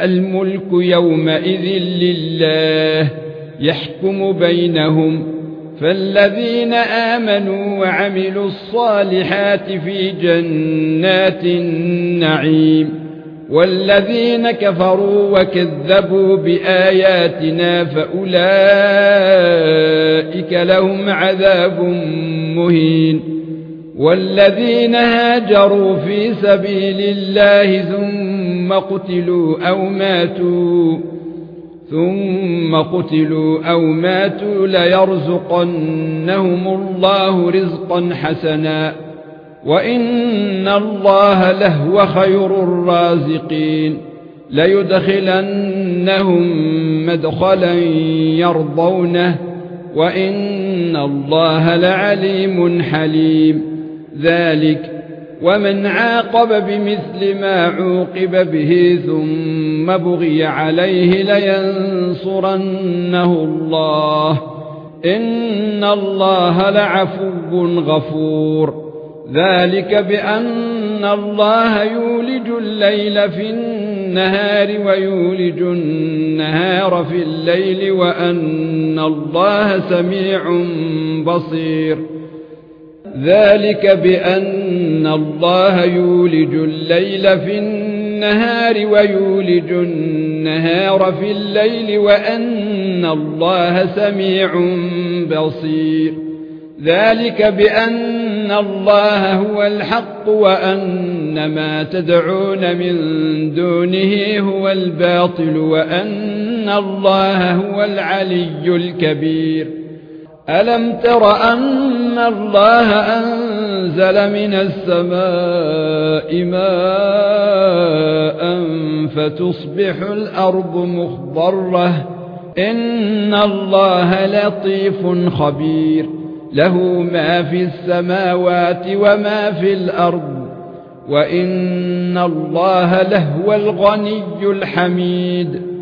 الملك يومئذ لله يحكم بينهم فالذين آمنوا وعملوا الصالحات في جنات النعيم والذين كفروا وكذبوا بآياتنا فأولئك لهم عذاب مهين. والذين هاجروا في سبيل الله ثم قتلوا أو ماتوا ثُمَّ قُتِلُوا أَوْ مَاتُوا لَيَرْزُقَنَّهُمُ اللَّهُ رِزْقًا حَسَنًا. وَإِنَّ اللَّهَ لَهُوَ خَيْرُ الرَّازِقِينَ. لَيُدْخِلَنَّهُم مَّدْخَلًا يَرْضَوْنَهُ وَإِنَّ اللَّهَ لَعَلِيمٌ حَلِيمٌ. ذَلِكَ ومن عاقب بمثل ما عوقب به ثم بغي عليه لينصرنه الله. إن الله لعفو غفور. ذلك بأن الله يولج الليل في النهار ويولج النهار في الليل وأن الله سميع بصير. ذلك بأن الله يولج الليل في النهار ويولج النهار في الليل وأن الله سميع بصير. ذلك بأن الله هو الحق وأن ما تدعون من دونه هو الباطل وأن الله هو العلي الكبير. ألم تر أن الله أنزل من السماء ماء فتصبح الأرض مخضرة. إن الله لطيف خبير. له ما في السماوات وما في الأرض. وإن الله لهو الغني الحميد.